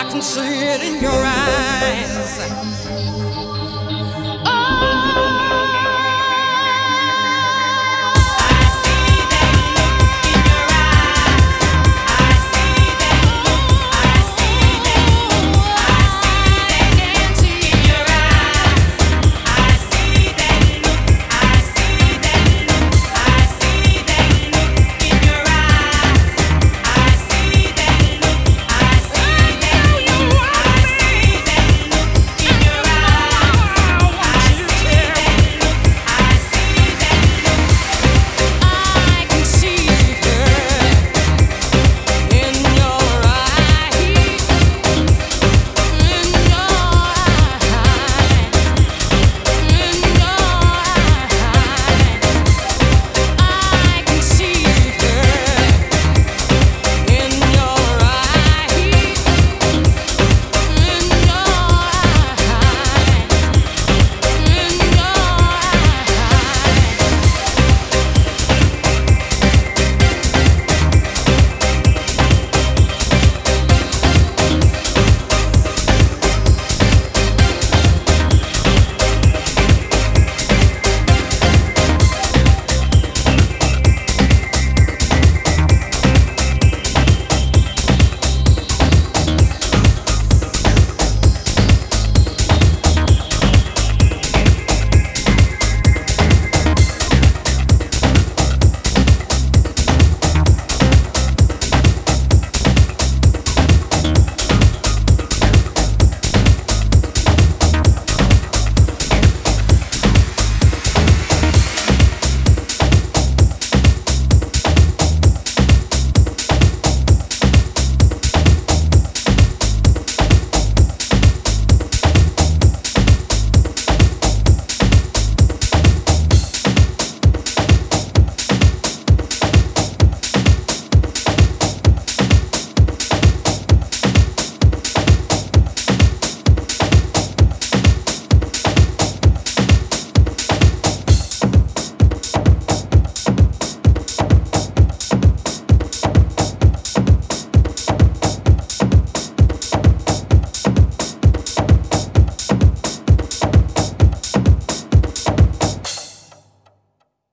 I can see it in your eyes.